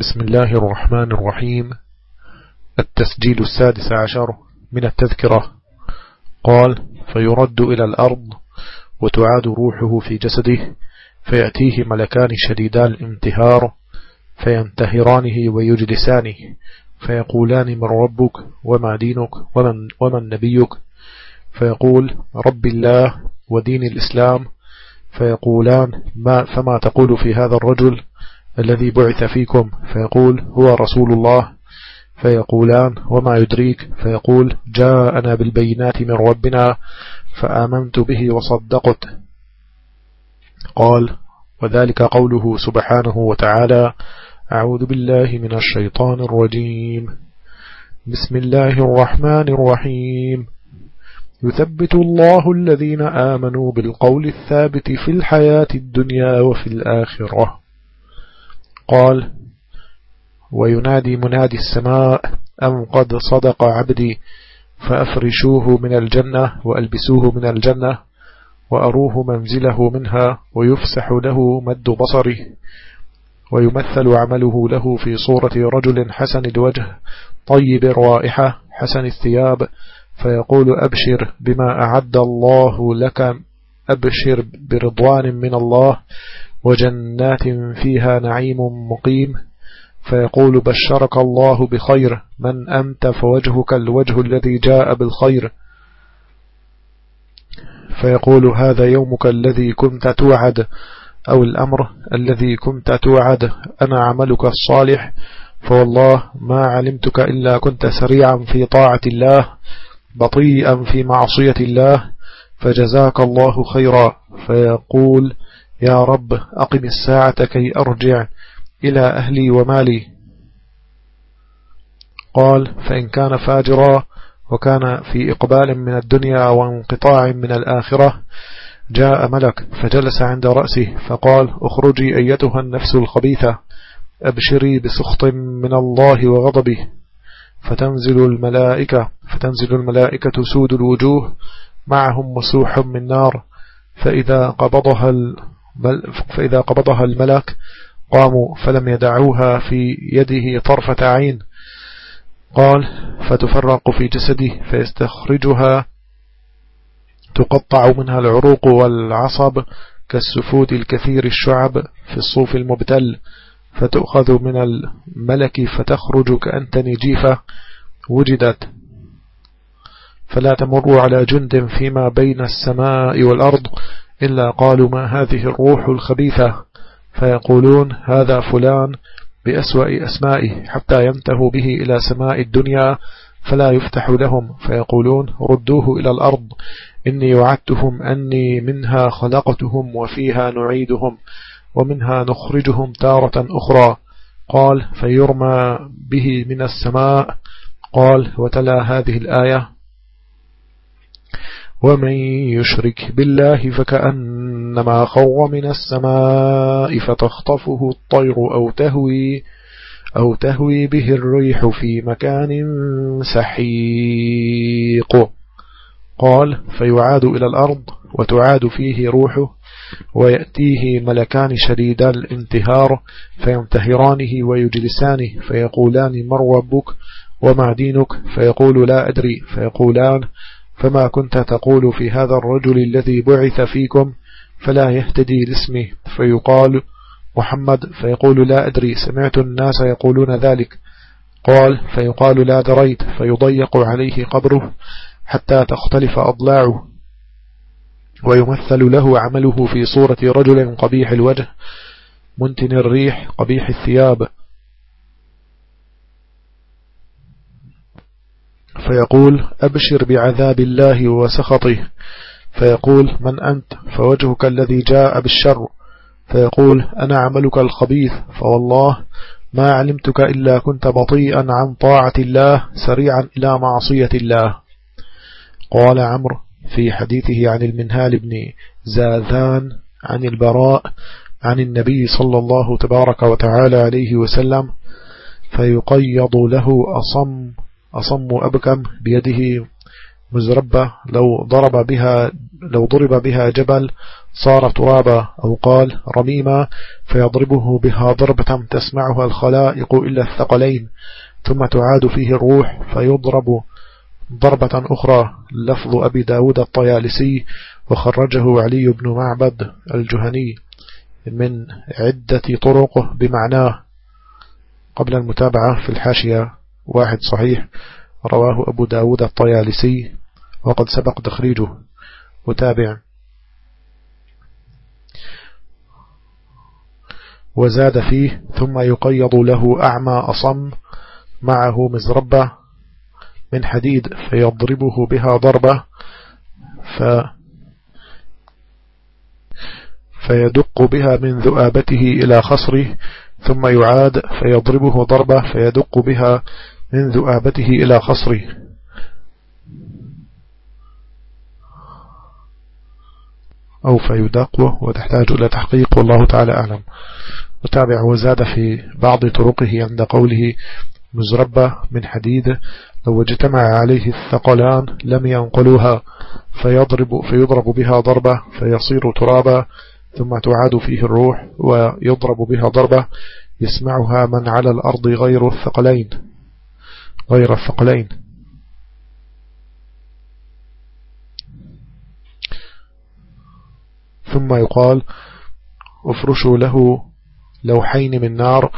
بسم الله الرحمن الرحيم. التسجيل السادس عشر من التذكرة. قال فيرد إلى الأرض وتعاد روحه في جسده فيأتيه ملكان شديدا الانتهار فينتهرانه ويجلسانه فيقولان من ربك وما دينك ومن, ومن نبيك. فيقول رب الله ودين الإسلام. فيقولان ما فما تقول في هذا الرجل؟ الذي بعث فيكم فيقول هو رسول الله. فيقولان وما يدريك؟ فيقول جاءنا بالبينات من ربنا فآمنت به وصدقت. قال وذلك قوله سبحانه وتعالى أعوذ بالله من الشيطان الرجيم. بسم الله الرحمن الرحيم. يثبت الله الذين آمنوا بالقول الثابت في الحياة الدنيا وفي الآخرة. قال وينادي منادي السماء أم قد صدق عبدي فأفرشوه من الجنة وألبسوه من الجنة وأروه منزله منها ويفسح له مد بصره ويمثل عمله له في صورة رجل حسن الوجه طيب الرائحة حسن الثياب فيقول أبشر بما أعد الله لك أبشر برضوان من الله وجنات فيها نعيم مقيم. فيقول بشرك الله بخير من أنت فوجهك الوجه الذي جاء بالخير. فيقول هذا يومك الذي كنت توعد أو الأمر الذي كنت توعد أنا عملك الصالح. فوالله ما علمتك إلا كنت سريعا في طاعة الله بطيئا في معصية الله. فجزاك الله خيرا. فيقول يا رب أقم الساعة كي أرجع إلى أهلي ومالي. قال فإن كان فاجرا وكان في إقبال من الدنيا وانقطاع من الآخرة جاء ملك فجلس عند رأسه فقال اخرجي أيتها النفس الخبيثة أبشري بسخط من الله وغضبه. فتنزل الملائكة فتنزل الملائكة سود الوجوه معهم مسوح من نار. فإذا قبضها بل فإذا قبضها الملك قاموا فلم يدعوها في يده طرفة عين. قال فتفرق في جسده فيستخرجها تقطع منها العروق والعصب كالسفود الكثير الشعب في الصوف المبتل فتؤخذ من الملك فتخرج كأنتني جيفة وجدت. فلا تمر على جند فيما بين السماء والأرض إلا قالوا ما هذه الروح الخبيثة فيقولون هذا فلان بأسوأ أسمائه حتى ينتهوا به إلى سماء الدنيا فلا يفتح لهم فيقولون ردوه إلى الأرض إني وعدتهم أني منها خلقتهم وفيها نعيدهم ومنها نخرجهم تارة أخرى. قال فيرمى به من السماء. قال وتلا هذه الآية. ومن يشرك بالله فكأنما خر من السماء فتخطفه الطير أو تهوي أو تهوي به الريح في مكان سحيق. قال فيعاد إلى الأرض وتعاد فيه روحه ويأتيه ملكان شديدا الانتهار فينتهرانه ويجلسانه فيقولان من ربك؟ وما دينك؟ فيقول لا أدري. فيقولان فما كنت تقول في هذا الرجل الذي بعث فيكم فلا يهتدي لاسمه. فيقال محمد فيقول لا أدري سمعت الناس يقولون ذلك. قال فيقال لا دريت فيضيق عليه قبره حتى تختلف أضلاعه. ويمثل له عمله في صورة رجل قبيح الوجه منتن الريح قبيح الثياب. فيقول أبشر بعذاب الله وسخطه. فيقول من أنت؟ فوجهك الذي جاء بالشر. فيقول أنا عملك الخبيث. فوالله ما علمتك إلا كنت بطيئا عن طاعة الله سريعا إلى معصية الله. قال عمرو في حديثه عن المنهال بن زاذان عن البراء عن النبي صلى الله تبارك وتعالى عليه وسلم فيقيض له أصم أصم أبكم بيده مزربة لو ضرب بها لو ضرب بها جبل صار ترابا أو قال رميما فيضربه بها ضربة تسمعها الخلائق إلا الثقلين ثم تعاد فيه الروح فيضرب ضربة أخرى لفظ أبي داود الطيالسي وخرجه علي بن معبد الجهني من عدة طرق بمعناه قبل المتابعة في الحاشية. واحد صحيح رواه أبو داود الطيالسي وقد سبق تخريجه. وتابع وزاد فيه ثم يقيض له أعمى أصم معه مزربة من حديد فيضربه بها ضربة ف فيدق بها من ذؤابته إلى خصره ثم يعاد فيضربه ضربة فيدق بها من ذؤابته إلى خصره. أو فيدق وتحتاج إلى تحقيق والله تعالى أعلم. وتابع وزاد في بعض طرقه عند قوله مزربة من حديد لو اجتمع عليه الثقلان لم ينقلوها فيضرب, فيضرب بها ضربة فيصير ترابا ثم تعاد فيه الروح ويضرب بها ضربة يسمعها من على الأرض غير الثقلين. غير الثقلين. ثم يقال افرشوا له لوحين من نار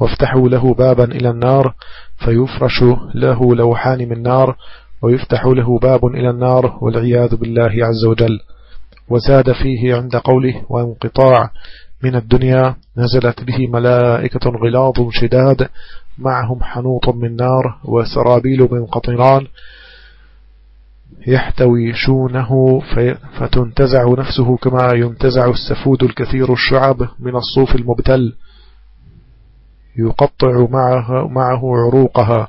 وافتحوا له بابا إلى النار فيفرش له لوحان من نار ويفتح له باب إلى النار والعياذ بالله عز وجل. وزاد فيه عند قوله وانقطاع من الدنيا نزلت به ملائكة غلاظ شداد معهم حنوط من نار وسرابيل من قطران يحتوي شونه فتنتزع نفسه كما ينتزع السفود الكثير الشعب من الصوف المبتل يقطع معه, معه عروقها.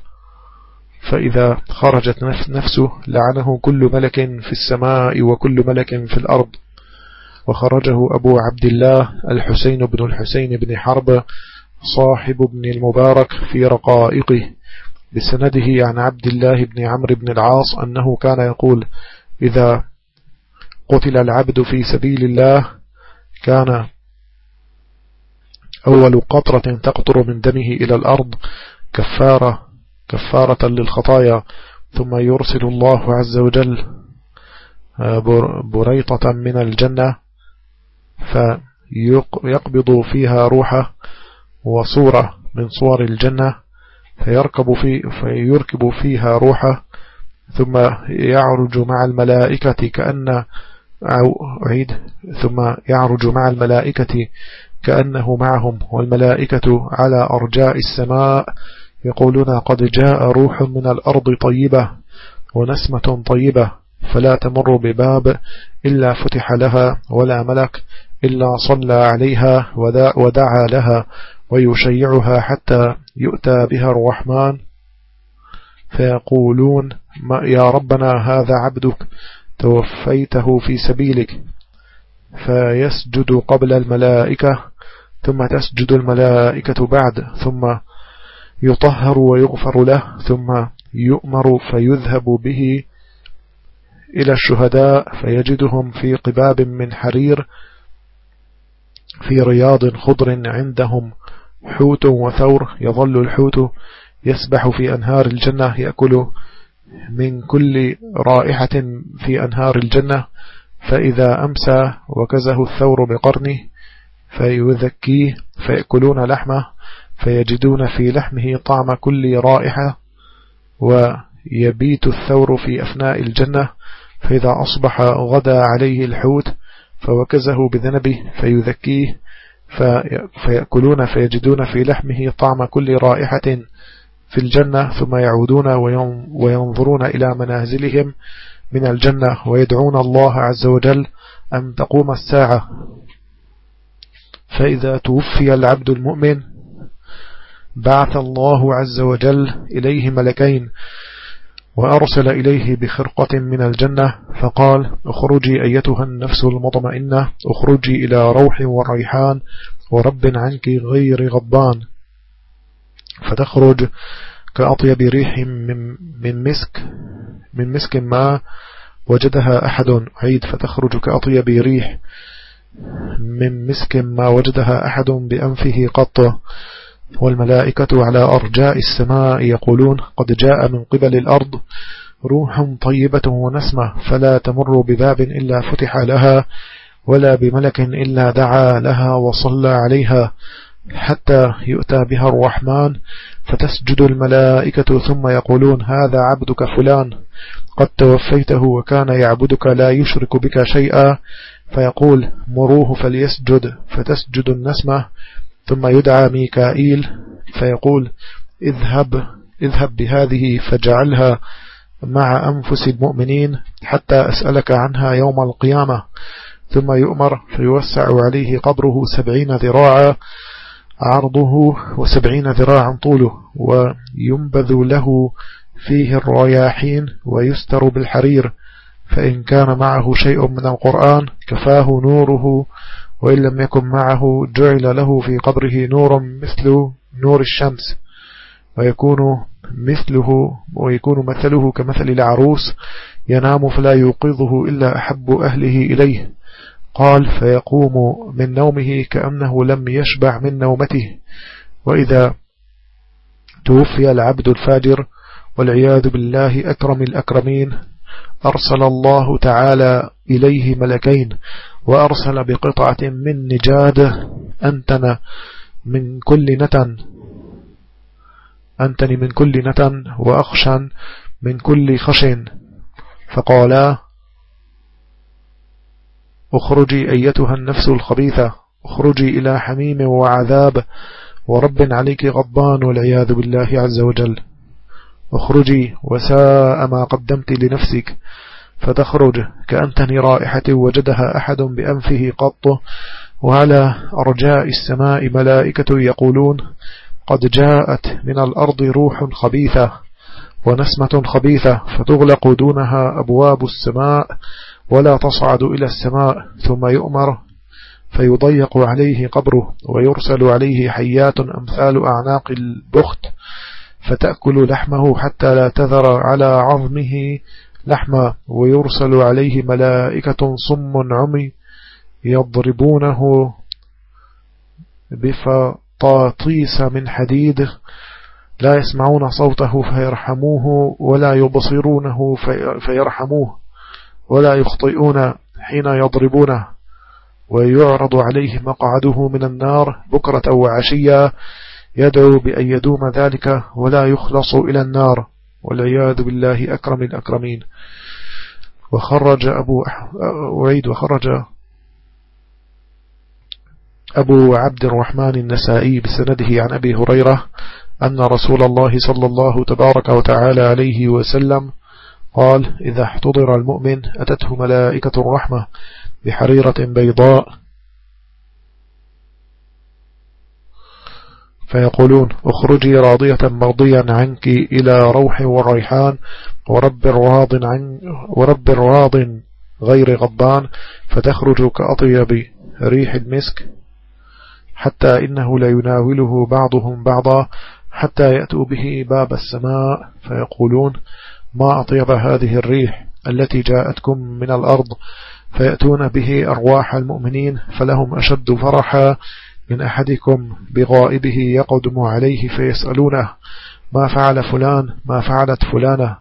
فإذا خرجت نفسه لعنه كل ملك في السماء وكل ملك في الأرض. وخرجه أبو عبد الله الحسين بن الحسين بن حرب صاحب ابن المبارك في رقائقه بسنده عن عبد الله بن عمرو بن العاص أنه كان يقول إذا قتل العبد في سبيل الله كان أول قطرة تقطر من دمه إلى الأرض كفارة كفارة للخطايا ثم يرسل الله عز وجل آه، بريطة من الجنة فيقبض فيها روحه وصورة من صور الجنة فيركب, في فيركب فيها روحه ثم يعرج مع الملائكة كأن أو أعيد ثم يعرج مع الملائكة كأنه معهم والملائكة على أرجاء السماء يقولون قد جاء روح من الأرض طيبة ونسمة طيبة فلا تمر بباب إلا فتح لها ولا ملك إلا صلى عليها ودعا لها ويشيعها حتى يؤتى بها الرحمن. فيقولون يا ربنا هذا عبدك توفيته في سبيلك. فيسجد قبل الملائكة ثم تسجد الملائكة بعد ثم يطهر ويغفر له ثم يؤمر فيذهب به إلى الشهداء فيجدهم في قباب من حرير في رياض خضر عندهم. حوت وثور يظل الحوت يسبح في أنهار الجنة يأكل من كل رائحة في أنهار الجنة. فإذا أمسى وكزه الثور بقرنه فيذكيه فيأكلون لحمه فيجدون في لحمه طعم كل رائحة. ويبيت الثور في أفناء الجنة فإذا أصبح غدا عليه الحوت فوكزه بذنبه فيذكيه فيأكلون فيجدون في لحمه طعم كل رائحة في الجنة ثم يعودون وينظرون إلى منازلهم من الجنة ويدعون الله عز وجل أن تقوم الساعة. فإذا توفي العبد المؤمن بعث الله عز وجل إليه ملكين وأرسل إليه بخرقة من الجنة فقال اخرجي أيتها النفس المطمئنة اخرجي إلى روح وريحان ورب عنك غير غضبان. فتخرج كأطيب ريح من مسك من مسك ما وجدها أحد. عيد فتخرج كأطيب ريح من مسك ما وجدها أحد بأنفه قط. والملائكة على أرجاء السماء يقولون قد جاء من قبل الأرض روح طيبة ونسمة فلا تمر بباب إلا فتح لها ولا بملك إلا دعا لها وصلى عليها حتى يؤتى بها الرحمن. فتسجد الملائكة ثم يقولون هذا عبدك فلان قد توفيته وكان يعبدك لا يشرك بك شيئا. فيقول مروه فليسجد فتسجد النسمة. ثم يدعى ميكائيل فيقول اذهب اذهب بهذه فجعلها مع أنفس المؤمنين حتى أسألك عنها يوم القيامة. ثم يؤمر فيوسع عليه قبره سبعين ذراعا عرضه وسبعين ذراعا طوله وينبذ له فيه الرياحين ويستر بالحرير فإن كان معه شيء من القرآن كفاه نوره وإن لم يكن معه جعل له في قبره نور مثل نور الشمس ويكون مثله ويكون مثله كمثل العروس ينام فلا يوقظه إلا أحب أهله إليه. قال فيقوم من نومه كأنه لم يشبع من نومته. وإذا توفي العبد الفاجر والعياذ بالله أكرم الأكرمين. أرسل الله تعالى إليه ملكين وأرسل بقطعة من نجاد أنتن من كل نتن أنتني من كل نتن وأخشن من كل خشن. فقالا اخرجي أيتها النفس الخبيثة اخرجي إلى حميم وعذاب ورب عليك غضبان والعياذ بالله عز وجل. اخرجي وساء ما قدمت لنفسك فتخرج كأنتني رائحة وجدها أحد بأنفه قط وعلى أرجاء السماء ملائكة يقولون قد جاءت من الأرض روح خبيثة ونسمة خبيثة فتغلق دونها أبواب السماء ولا تصعد إلى السماء ثم يؤمر فيضيق عليه قبره ويرسل عليه حيات أمثال أعناق البخت فتأكل لحمه حتى لا تذر على عظمه لحما ويرسل عليه ملائكة صم عمي يضربونه بفطاطيس من حديد لا يسمعون صوته فيرحموه ولا يبصرونه فيرحموه ولا يخطئون حين يضربونه ويعرض عليه مقعده من النار بكرة وعشية يدعو بأن يدوم ذلك ولا يخلص إلى النار والعياذ بالله أكرم الأكرمين. وخرج أبو أعيد وخرج أبو عبد الرحمن النسائي بسنده عن أبي هريرة أن رسول الله صلى الله تبارك وتعالى عليه وسلم قال إذا احتضر المؤمن أتته ملائكة الرحمة بحريرة بيضاء فيقولون اخرجي راضية مرضيا عنك إلى روح والريحان ورب راض عن ورب راض غير غضبان فتخرج كأطيب ريح المسك حتى إنه ليناوله بعضهم بعضا حتى يأتوا به باب السماء فيقولون ما أطيب هذه الريح التي جاءتكم من الأرض؟ فيأتون به أرواح المؤمنين فلهم أشد فرحا من أحدكم بغائبه يقدم عليه فيسألونه ما فعل فلان؟ ما فعلت فلانة؟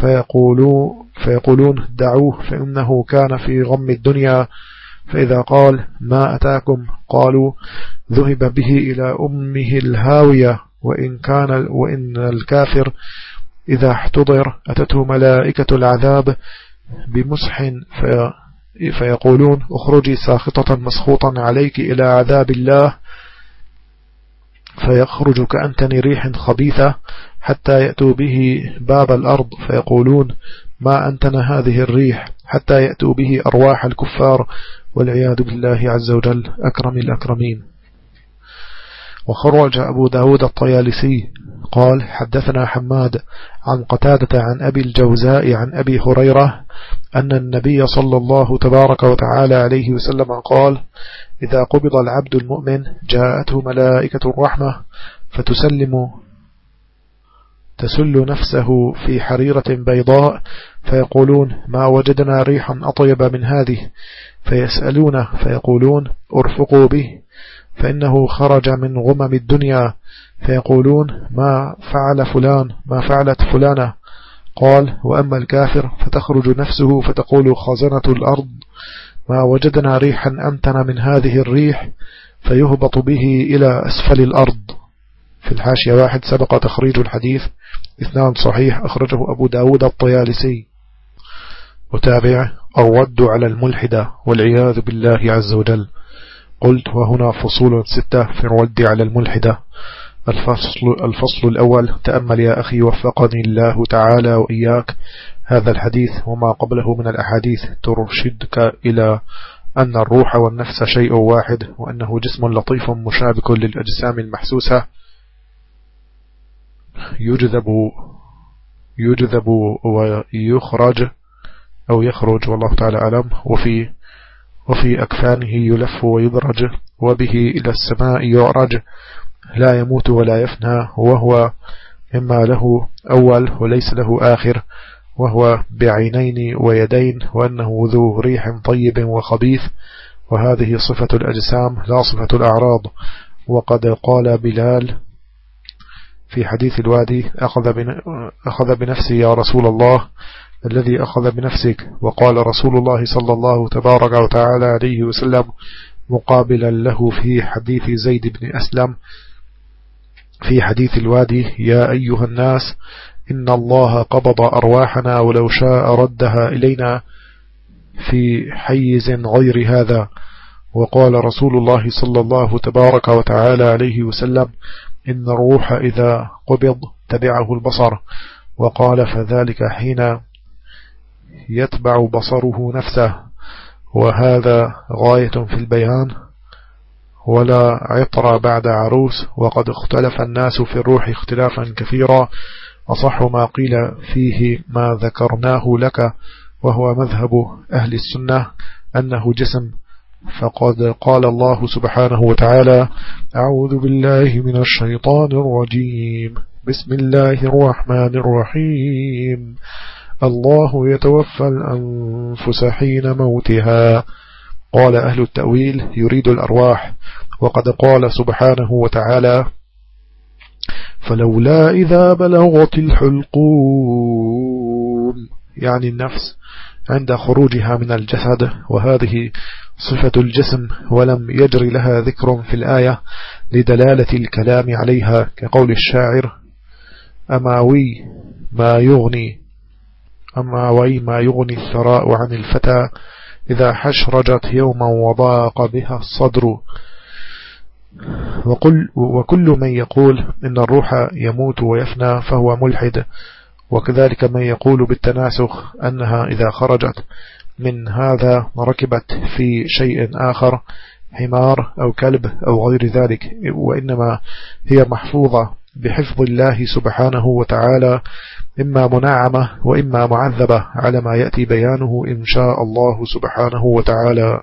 فيقولون, فيقولون دعوه فإنه كان في غم الدنيا. فإذا قال ما أتاكم؟ قالوا ذهب به إلى أمه الهاوية وإن كان وإن الكافر إذا احتضر أتته ملائكة العذاب بمسح في فيقولون اخرجي ساخطة مسخوطا عليك إلى عذاب الله فيخرج كأنتن ريح خبيثة حتى يأتوا به باب الأرض فيقولون ما أنتن هذه الريح؟ حتى يأتوا به أرواح الكفار والعياذ بالله عز وجل أكرم الأكرمين. وخرج أبو داود الطيالسي قال حدثنا حماد عن قتادة عن أبي الجوزاء عن أبي هريرة أن النبي صلى الله تبارك وتعالى عليه وسلم قال إذا قبض العبد المؤمن جاءته ملائكة الرحمة فتسلم تسل نفسه في حريرة بيضاء فيقولون ما وجدنا ريحا أطيب من هذه؟ فيسألونه فيقولون أرفقوا به فإنه خرج من غمم الدنيا. فيقولون ما فعل فلان ما فعلت فلانة؟ قال وأما الكافر فتخرج نفسه فتقول خزنة الأرض ما وجدنا ريحا أمتن من هذه الريح فيهبط به إلى أسفل الأرض. في الحاشية واحد سبق تخريج الحديث إثنان صحيح أخرجه أبو داود الطيالسي. وتابع الرد على الملحدة والعياذ بالله عز وجل. قلت وهنا فصول ستة في الرد على الملحدة الفصل, الفصل الأول تأمل يا أخي وفقني الله تعالى وإياك. هذا الحديث وما قبله من الأحاديث ترشدك إلى أن الروح والنفس شيء واحد وأنه جسم لطيف مشابك للأجسام المحسوسة. يجذب يجذب ويخرج أو يخرج والله تعالى أعلم. وفي وفي أكفانه يلف ويدرج وبه إلى السماء يعرج. لا يموت ولا يفنى وهو إما له أول وليس له آخر وهو بعينين ويدين وأنه ذو ريح طيب وخبيث. وهذه صفة الأجسام لا صفة الأعراض. وقد قال بلال في حديث الوادي أخذ بنفسي يا رسول الله الذي أخذ بنفسك. وقال رسول الله صلى الله تبارك وتعالى عليه وسلم مقابلا له في حديث زيد بن أسلم في حديث الوادي يا أيها الناس إن الله قبض أرواحنا ولو شاء ردها إلينا في حيز غير هذا. وقال رسول الله صلى الله تبارك وتعالى عليه وسلم إن الروح إذا قبض تبعه البصر. وقال فذلك حين يتبع بصره نفسه. وهذا غاية في البيان. ولا عطر بعد عروس وقد اختلف الناس في الروح اختلافا كثيرا. أصح ما قيل فيه ما ذكرناه لك وهو مذهب أهل السنة أنه جسم. فقد قال الله سبحانه وتعالى أعوذ بالله من الشيطان الرجيم. بسم الله الرحمن الرحيم. الله يتوفى الأنفس حين موتها. قال أهل التأويل يريد الأرواح وقد قال سبحانه وتعالى فلولا إذا بلغت الحلقون يعني النفس عند خروجها من الجسد وهذه صفة الجسم ولم يجري لها ذكر في الآية لدلالة الكلام عليها كقول الشاعر أماوي ما يغني أماوي ما يغني الثراء عن الفتى إذا حشرجت يوما وضاق بها الصدر. وكل, وكل من يقول إن الروح يموت ويفنى فهو ملحد. وكذلك من يقول بالتناسخ أنها إذا خرجت من هذا ركبت في شيء آخر حمار أو كلب أو غير ذلك. وإنما هي محفوظة بحفظ الله سبحانه وتعالى إما منعمة وإما معذبة على ما يأتي بيانه إن شاء الله سبحانه وتعالى.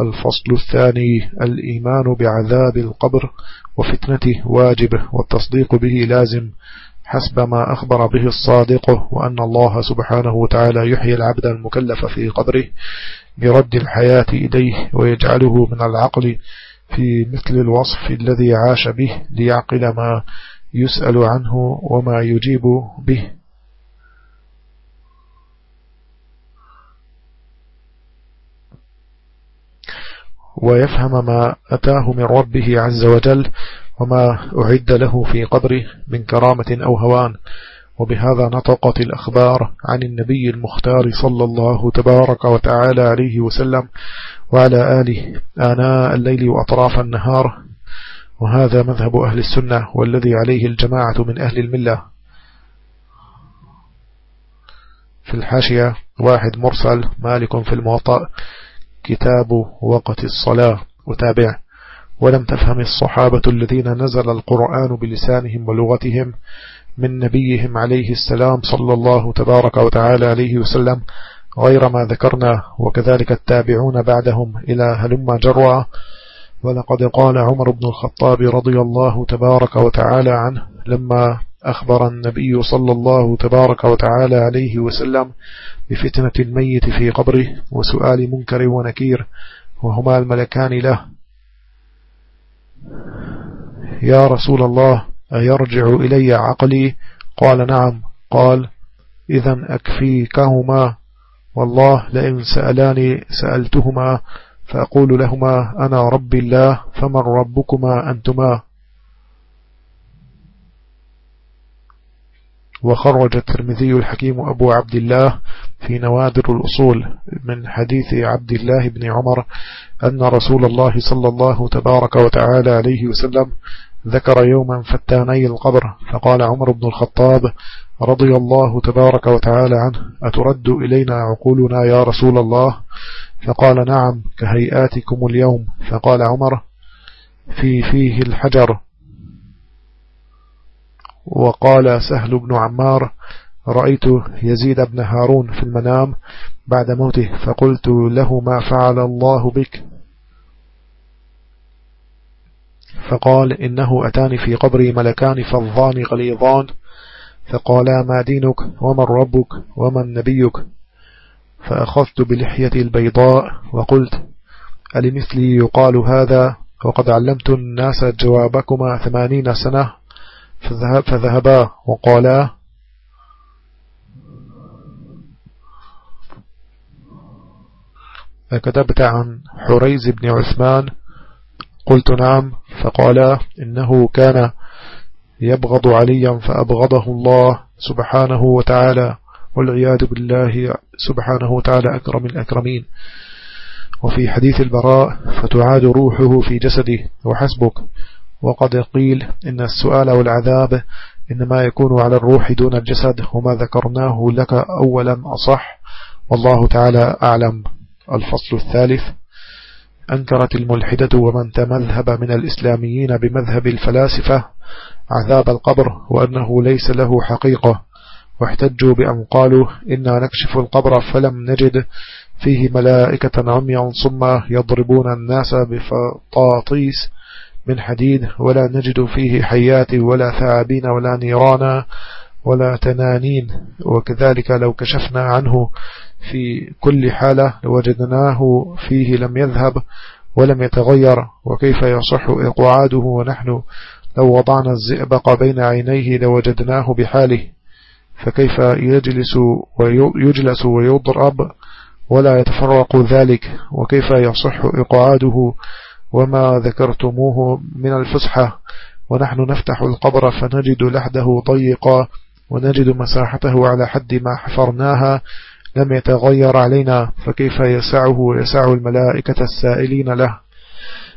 الفصل الثاني الإيمان بعذاب القبر وفتنته واجب والتصديق به لازم حسب ما أخبر به الصادق وأن الله سبحانه وتعالى يحيي العبد المكلف في قبره برد الحياة إليه ويجعله من العقل في مثل الوصف الذي عاش به ليعقل ما يسأل عنه وما يجيب به. ويفهم ما أتاه من ربه عز وجل وما أعد له في قبره من كرامة أو هوان. وبهذا نطقت الأخبار عن النبي المختار صلى الله تبارك وتعالى عليه وسلم وعلى آله آناء الليل وأطراف النهار. وهذا مذهب أهل السنة والذي عليه الجماعة من أهل الملة. في الحاشية واحد مرسل مالك في الموطأ كتاب وقت الصلاة وتابع. ولم تفهم الصحابة الذين نزل القرآن بلسانهم ولغتهم من نبيهم عليه السلام صلى الله تبارك وتعالى عليه وسلم غير ما ذكرنا وكذلك التابعون بعدهم إلى هلما جروا ولقد قال عمر بن الخطاب رضي الله تبارك وتعالى عنه لما أخبر النبي صلى الله تبارك وتعالى عليه وسلم بفتنة الميت في قبره وسؤال منكر ونكير وهما الملكان له. يا رسول الله أيرجع إلي عقلي؟ قال نعم. قال إذا أكفيكهما. والله لئن سألاني سألتهما فأقول لهما أنا رب الله فمن ربكما أنتما وخرج الترمذي الحكيم أبو عبد الله في نوادر الأصول من حديث عبد الله بن عمر أن رسول الله صلى الله تبارك وتعالى عليه وسلم ذكر يوما فتاني القبر فقال عمر بن الخطاب رضي الله تبارك وتعالى عنه أترد إلينا عقولنا يا رسول الله؟ فقال نعم كهيئاتكم اليوم. فقال عمر في فيه الحجر. وقال سهل بن عمار رأيت يزيد بن هارون في المنام بعد موته فقلت له ما فعل الله بك؟ فقال إنه أتاني في قبري ملكان فظان غليظان. فقالا ما دينك ومن ربك ومن نبيك فأخذت بلحيتي البيضاء وقلت ألمثلي يقال هذا؟ وقد علمت الناس جوابكما ثمانين سنة فذهب فذهبا وقالا كتبت عن حريز بن عثمان؟ قلت نعم. فقال إنه كان يبغض عليا فأبغضه الله سبحانه وتعالى والعياذ بالله سبحانه وتعالى أكرم الأكرمين. وفي حديث البراء فتعاد روحه في جسده وحسبك وقد قيل إن السؤال والعذاب إنما يكون على الروح دون الجسد وما ذكرناه لك أولا أصح والله تعالى أعلم. الفصل الثالث أنكرت الملحدة ومن تمذهب من الإسلاميين بمذهب الفلاسفة عذاب القبر وأنه ليس له حقيقة واحتجوا بأن قالوا إنا نكشف القبر فلم نجد فيه ملائكة عميا صم يضربون الناس بفطاطيس من حديد ولا نجد فيه حيات ولا ثعابين ولا نيرانا ولا تنانين وكذلك لو كشفنا عنه في كل حالة لوجدناه فيه لم يذهب ولم يتغير وكيف يصح إقعاده ونحن لو وضعنا الزئبق بين عينيه لوجدناه بحاله فكيف يجلس ويجلس ويضرب ولا يتفرق ذلك وكيف يصح إقعاده وما ذكرتموه من الفسحة ونحن نفتح القبر فنجد لحده ضيقا ونجد مساحته على حد ما حفرناها لم يتغير علينا فكيف يسعه ويسع الملائكة السائلين له؟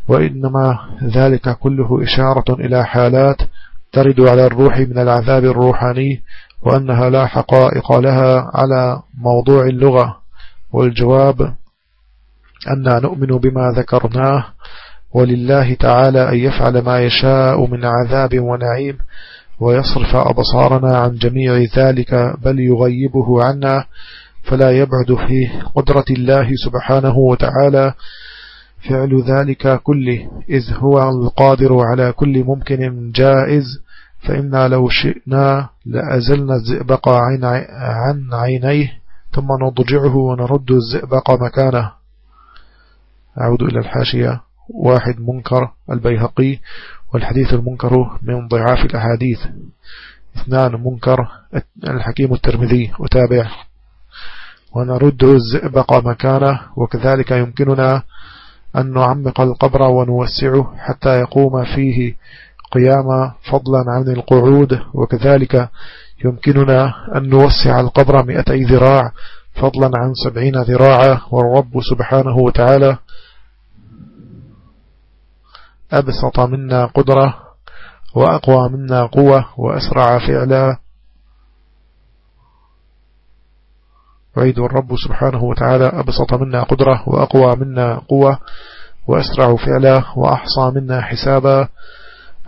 وإنما ذلك كله إشارة إلى حالات ترد على الروح من العذاب الروحاني وأنها لا حقائق لها على موضوع اللغة. والجواب أن نؤمن بما ذكرناه ولله تعالى أن يفعل ما يشاء من عذاب ونعيم ويصرف أبصارنا عن جميع ذلك بل يغيبه عنا. فلا يبعد في قدرة الله سبحانه وتعالى فعل ذلك كله. إذ هو القادر على كل ممكن جائز فإنا لو شئنا لأزلنا الزئبق عن عينيه ثم نضجعه ونرد الزئبق مكانه. أعود إلى الحاشية. واحد منكر البيهقي والحديث المنكر من ضعاف الأحاديث. اثنان منكر الحكيم الترمذي. وتابع ونرد الزئبق مكانه وكذلك يمكننا أن نعمق القبر ونوسعه حتى يقوم فيه قيام فضلا عن القعود وكذلك يمكننا أن نوسع القبر مئتي ذراع فضلا عن سبعين ذراعا والرب سبحانه وتعالى أبسط منا قدرة وأقوى منا قوة وأسرع فعلا وعيد الرب سبحانه وتعالى أبسط منا قدرة وأقوى منا قوة وأسرع فعلا وأحصى منا حسابا.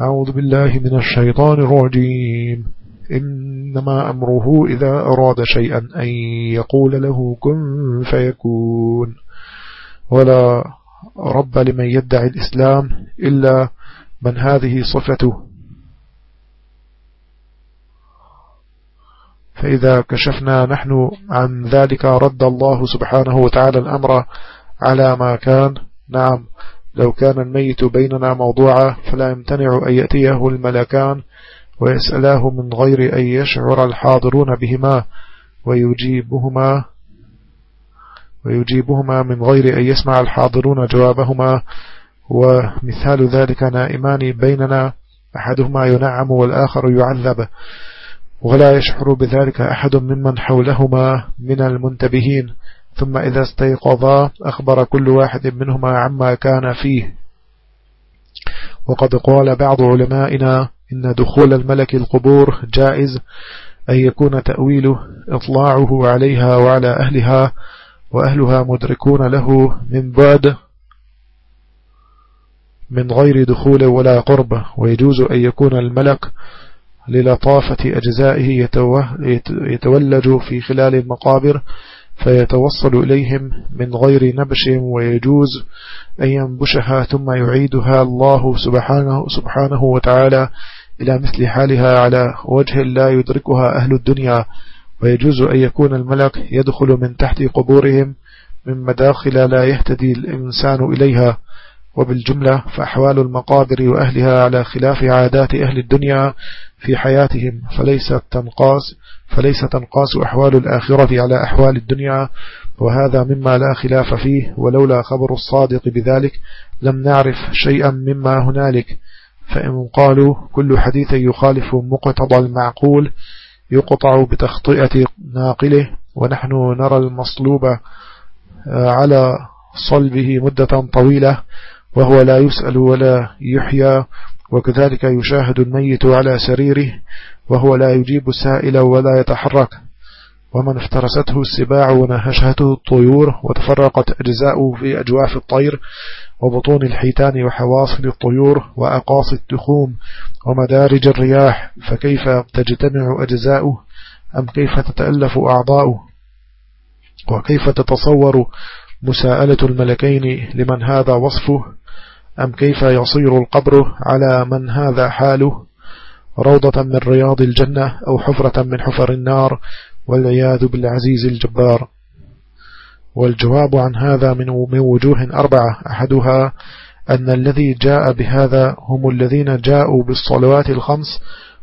أعوذ بالله من الشيطان الرجيم. إنما أمره إذا أراد شيئا أن يقول له كن فيكون. ولا رب لمن يدعي الإسلام إلا من هذه صفته. فإذا كشفنا نحن عن ذلك رد الله سبحانه وتعالى الأمر على ما كان. نعم لو كان الميت بيننا موضوعا فلا يمتنع أن يأتيه الملكان ويسألاه من غير أن يشعر الحاضرون بهما ويجيبهما ويجيبهما من غير أن يسمع الحاضرون جوابهما. ومثال ذلك نائمان بيننا أحدهما ينعم والآخر يعذب. ولا يشعر بذلك أحد ممن حولهما من المنتبهين. ثم إذا استيقظا أخبر كل واحد منهما عما كان فيه. وقد قال بعض علمائنا إن دخول الملك القبور جائز أن يكون تأويله إطلاعه عليها وعلى أهلها وأهلها مدركون له من بعد من غير دخول ولا قرب. ويجوز أن يكون الملك للطافة أجزائه يتولج في خلال المقابر فيتوصل إليهم من غير نبش ويجوز أن ينبشها ثم يعيدها الله سبحانه, سبحانه وتعالى إلى مثل حالها على وجه لا يدركها أهل الدنيا. ويجوز أن يكون الملك يدخل من تحت قبورهم من مداخل لا يهتدي الإنسان إليها. وبالجملة فأحوال المقابر وأهلها على خلاف عادات أهل الدنيا في حياتهم فليس تنقاس فليس تنقاس أحوال الآخرة على أحوال الدنيا وهذا مما لا خلاف فيه ولولا خبر الصادق بذلك لم نعرف شيئا مما هنالك. فإن قالوا كل حديث يخالف مقتضى المعقول يقطع بتخطئة ناقله ونحن نرى المصلوب على صلبه مدة طويلة وهو لا يسأل ولا يحيى وكذلك يشاهد الميت على سريره وهو لا يجيب السائل ولا يتحرك. ومن افترسته السباع ونهشته الطيور وتفرقت أجزاؤه في أجواف الطير وبطون الحيتان وحواصل الطيور وأقاصي التخوم ومدارج الرياح فكيف تجتمع أجزاؤه؟ أم كيف تتألف أعضاؤه؟ وكيف تتصور مساءلة الملكين لمن هذا وصفه؟ أم كيف يصير القبر على من هذا حاله؟ روضة من رياض الجنة أو حفرة من حفر النار والعياذ بالعزيز الجبار. والجواب عن هذا من وجوه أربعة. أحدها أن الذي جاء بهذا هم الذين جاءوا بالصلوات الخمس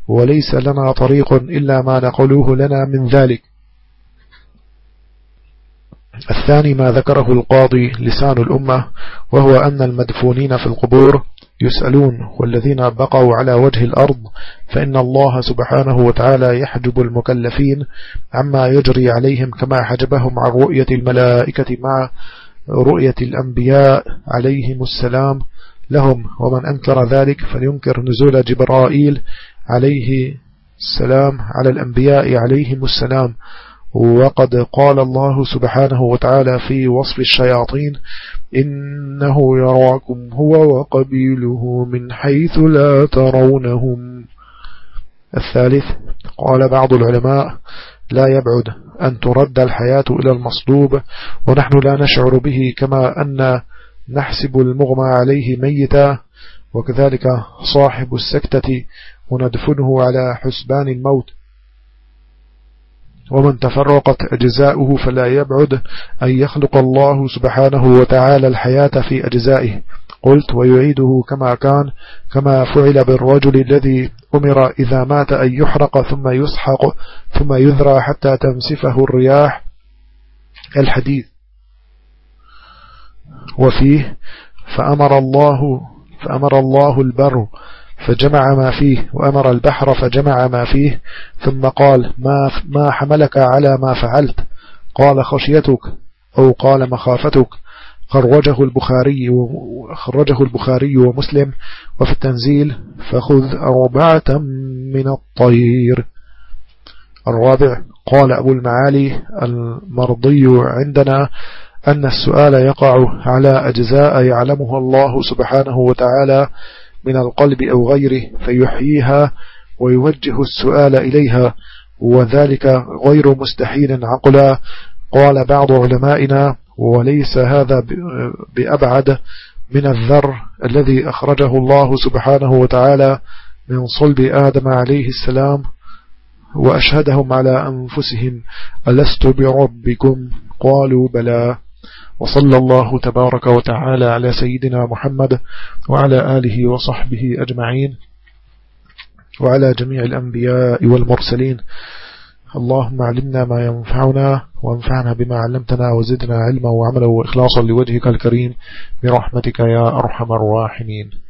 وليس لنا طريق إلا ما نقلوه لنا من ذلك. الثاني ما ذكره القاضي لسان الأمة وهو أن المدفونين في القبور يسألون والذين بقوا على وجه الأرض فإن الله سبحانه وتعالى يحجب المكلفين عما يجري عليهم كما حجبهم عن رؤية الملائكة مع رؤية الأنبياء عليهم السلام لهم. ومن أنكر ذلك فلينكر نزول جبرائيل عليه السلام على الأنبياء عليهم السلام. وقد قال الله سبحانه وتعالى في وصف الشياطين إنه يراكم هو وقبيله من حيث لا ترونهم. الثالث قال بعض العلماء لا يبعد أن ترد الحياة إلى المصلوب ونحن لا نشعر به كما أن نحسب المغمى عليه ميتا وكذلك صاحب السكتة وندفنه على حسبان الموت. ومن تفرقت أجزاؤه فلا يبعد أن يخلق الله سبحانه وتعالى الحياة في أجزائه. قلت ويعيده كما كان كما فعل بالرجل الذي أمر إذا مات أن يحرق ثم يسحق ثم يذرى حتى تمسفه الرياح الحديث وفيه فأمر الله فأمر الله البر فجمع ما فيه وأمر البحر فجمع ما فيه ثم قال ما, ما حملك على ما فعلت؟ قال خشيتك أو قال مخافتك خرجه البخاري وخرجه البخاري ومسلم وفي التنزيل فخذ أربعة من الطير الرابع قال أبو المعالي المرضي عندنا أن السؤال يقع على أجزاء يعلمها الله سبحانه وتعالى من القلب أو غيره فيحييها ويوجه السؤال إليها وذلك غير مستحيل عقلا. قال بعض علمائنا وليس هذا بأبعد من الذر الذي أخرجه الله سبحانه وتعالى من صلب آدم عليه السلام وأشهدهم على أنفسهم. ألست بربكم؟ قالوا بلى. وصلى الله تبارك وتعالى على سيدنا محمد وعلى آله وصحبه أجمعين وعلى جميع الأنبياء والمرسلين. اللهم علمنا ما ينفعنا وانفعنا بما علمتنا وزدنا علما وعملا وإخلاصا لوجهك الكريم برحمتك يا أرحم الراحمين.